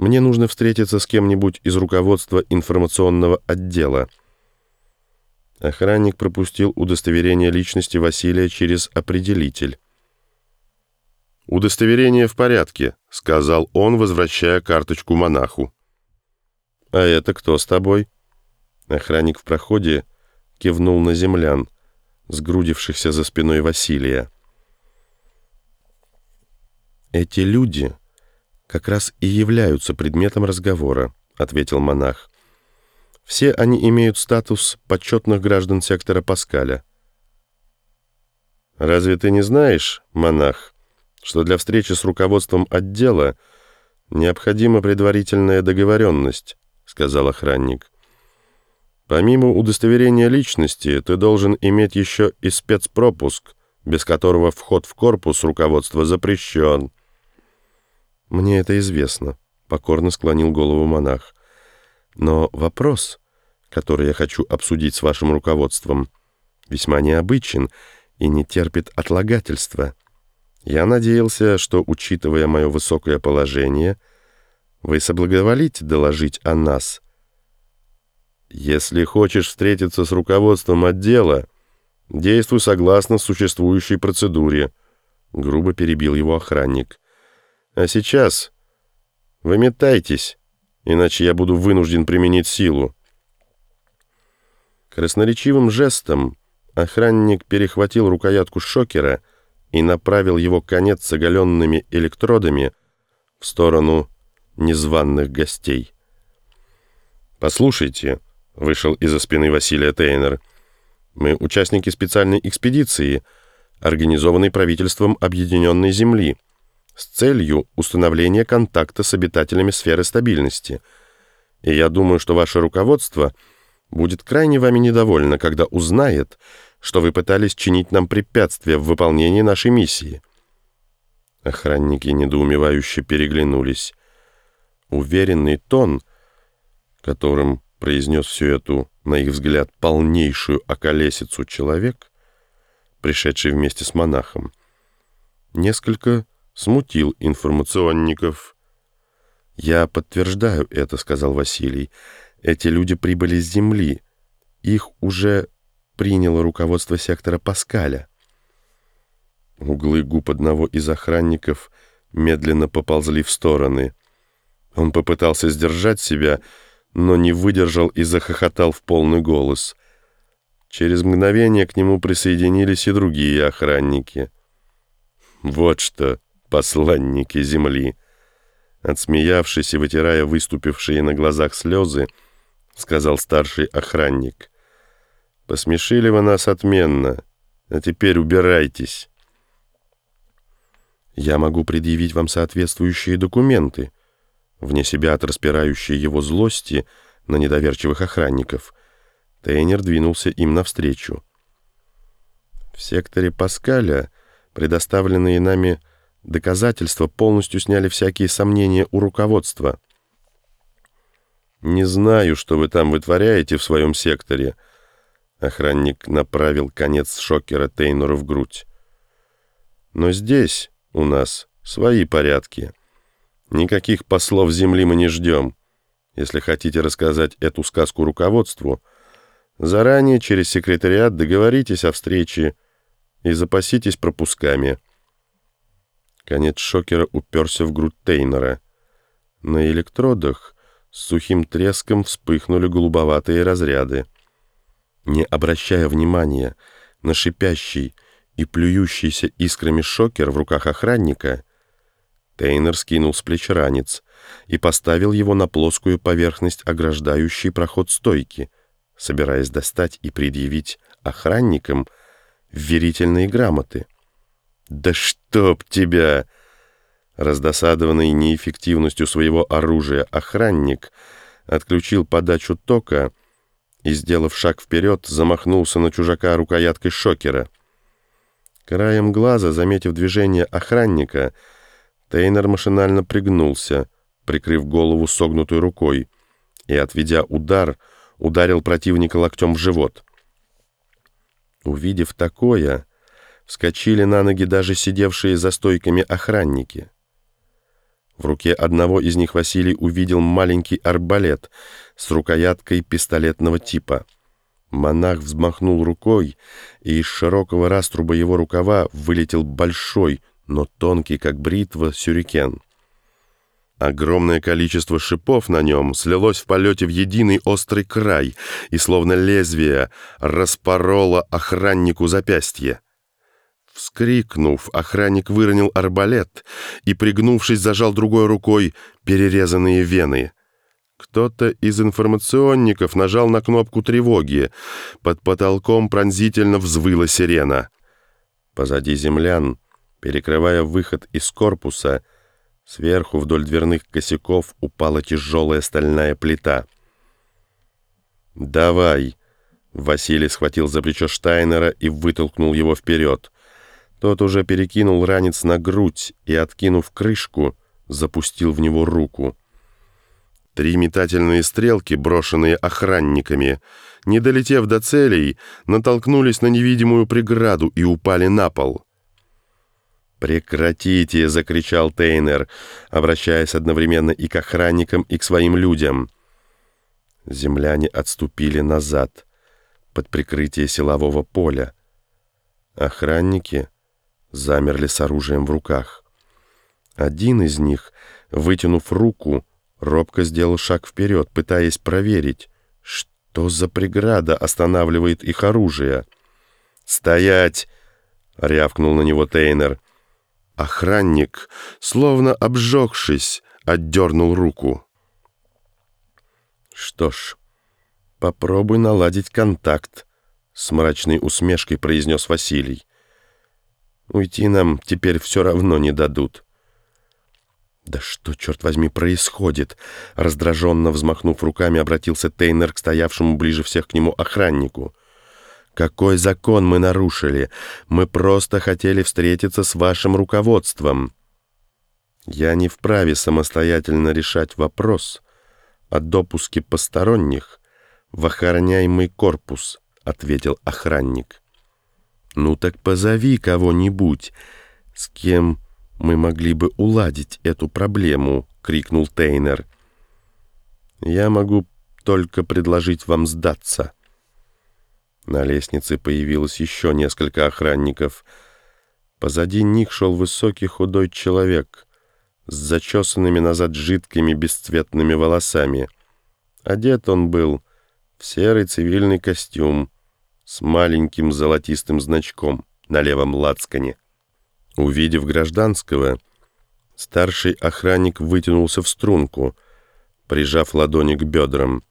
Мне нужно встретиться с кем-нибудь из руководства информационного отдела. Охранник пропустил удостоверение личности Василия через определитель. «Удостоверение в порядке», — сказал он, возвращая карточку монаху. «А это кто с тобой?» Охранник в проходе кивнул на землян, сгрудившихся за спиной Василия. «Эти люди как раз и являются предметом разговора», — ответил монах. «Все они имеют статус почетных граждан сектора Паскаля». «Разве ты не знаешь, монах, что для встречи с руководством отдела необходима предварительная договоренность?» — сказал охранник. «Помимо удостоверения личности, ты должен иметь еще и спецпропуск, без которого вход в корпус руководства запрещен». «Мне это известно», — покорно склонил голову монах. «Но вопрос, который я хочу обсудить с вашим руководством, весьма необычен и не терпит отлагательства. Я надеялся, что, учитывая мое высокое положение, вы соблаговолите доложить о нас». «Если хочешь встретиться с руководством отдела, действуй согласно существующей процедуре», — грубо перебил его охранник. А сейчас выметайтесь, иначе я буду вынужден применить силу. Красноречивым жестом охранник перехватил рукоятку шокера и направил его конец с оголенными электродами в сторону незваных гостей. «Послушайте», — вышел из-за спины Василия Тейнер, «мы участники специальной экспедиции, организованной правительством Объединенной Земли» с целью установления контакта с обитателями сферы стабильности. И я думаю, что ваше руководство будет крайне вами недовольно, когда узнает, что вы пытались чинить нам препятствия в выполнении нашей миссии». Охранники недоумевающе переглянулись. Уверенный тон, которым произнес всю эту, на их взгляд, полнейшую околесицу человек, пришедший вместе с монахом, несколько смутил информационников. «Я подтверждаю это», — сказал Василий. «Эти люди прибыли с Земли. Их уже приняло руководство сектора Паскаля». Углы губ одного из охранников медленно поползли в стороны. Он попытался сдержать себя, но не выдержал и захохотал в полный голос. Через мгновение к нему присоединились и другие охранники. «Вот что!» Посланники земли. Отсмеявшись и вытирая выступившие на глазах слезы, сказал старший охранник. «Посмешили вы нас отменно, а теперь убирайтесь». «Я могу предъявить вам соответствующие документы», вне себя от распирающей его злости на недоверчивых охранников. Тейнер двинулся им навстречу. В секторе Паскаля предоставленные нами Доказательства полностью сняли всякие сомнения у руководства. «Не знаю, что вы там вытворяете в своем секторе», Охранник направил конец шокера Тейнору в грудь. «Но здесь у нас свои порядки. Никаких послов земли мы не ждем. Если хотите рассказать эту сказку руководству, заранее через секретариат договоритесь о встрече и запаситесь пропусками». Конец шокера уперся в грудь Тейнера. На электродах с сухим треском вспыхнули голубоватые разряды. Не обращая внимания на шипящий и плюющийся искрами шокер в руках охранника, Тейнер скинул с плеч ранец и поставил его на плоскую поверхность, ограждающей проход стойки, собираясь достать и предъявить охранникам верительные грамоты. «Да чтоб тебя!» Раздосадованный неэффективностью своего оружия охранник отключил подачу тока и, сделав шаг вперед, замахнулся на чужака рукояткой шокера. Краем глаза, заметив движение охранника, Тейнер машинально пригнулся, прикрыв голову согнутой рукой, и, отведя удар, ударил противника локтем в живот. Увидев такое, Вскочили на ноги даже сидевшие за стойками охранники. В руке одного из них Василий увидел маленький арбалет с рукояткой пистолетного типа. Монах взмахнул рукой, и из широкого раструба его рукава вылетел большой, но тонкий, как бритва, сюрикен. Огромное количество шипов на нем слилось в полете в единый острый край и, словно лезвие, распороло охраннику запястье. Вскрикнув, охранник выронил арбалет и, пригнувшись, зажал другой рукой перерезанные вены. Кто-то из информационников нажал на кнопку тревоги. Под потолком пронзительно взвыла сирена. Позади землян, перекрывая выход из корпуса, сверху вдоль дверных косяков упала тяжелая стальная плита. «Давай!» Василий схватил за плечо Штайнера и вытолкнул его вперед. Тот уже перекинул ранец на грудь и, откинув крышку, запустил в него руку. Три метательные стрелки, брошенные охранниками, не долетев до целей, натолкнулись на невидимую преграду и упали на пол. «Прекратите!» — закричал Тейнер, обращаясь одновременно и к охранникам, и к своим людям. Земляне отступили назад, под прикрытие силового поля. Охранники — замерли с оружием в руках. Один из них, вытянув руку, робко сделал шаг вперед, пытаясь проверить, что за преграда останавливает их оружие. «Стоять!» — рявкнул на него Тейнер. Охранник, словно обжегшись, отдернул руку. «Что ж, попробуй наладить контакт», — с мрачной усмешкой произнес Василий. Уйти нам теперь все равно не дадут. «Да что, черт возьми, происходит?» Раздраженно взмахнув руками, обратился Тейнер к стоявшему ближе всех к нему охраннику. «Какой закон мы нарушили? Мы просто хотели встретиться с вашим руководством». «Я не вправе самостоятельно решать вопрос о допуске посторонних в охраняемый корпус», — ответил охранник. «Ну так позови кого-нибудь, с кем мы могли бы уладить эту проблему», — крикнул Тейнер. «Я могу только предложить вам сдаться». На лестнице появилось еще несколько охранников. Позади них шел высокий худой человек с зачесанными назад жидкими бесцветными волосами. Одет он был в серый цивильный костюм, с маленьким золотистым значком на левом лацкане. Увидев гражданского, старший охранник вытянулся в струнку, прижав ладони к бедрам.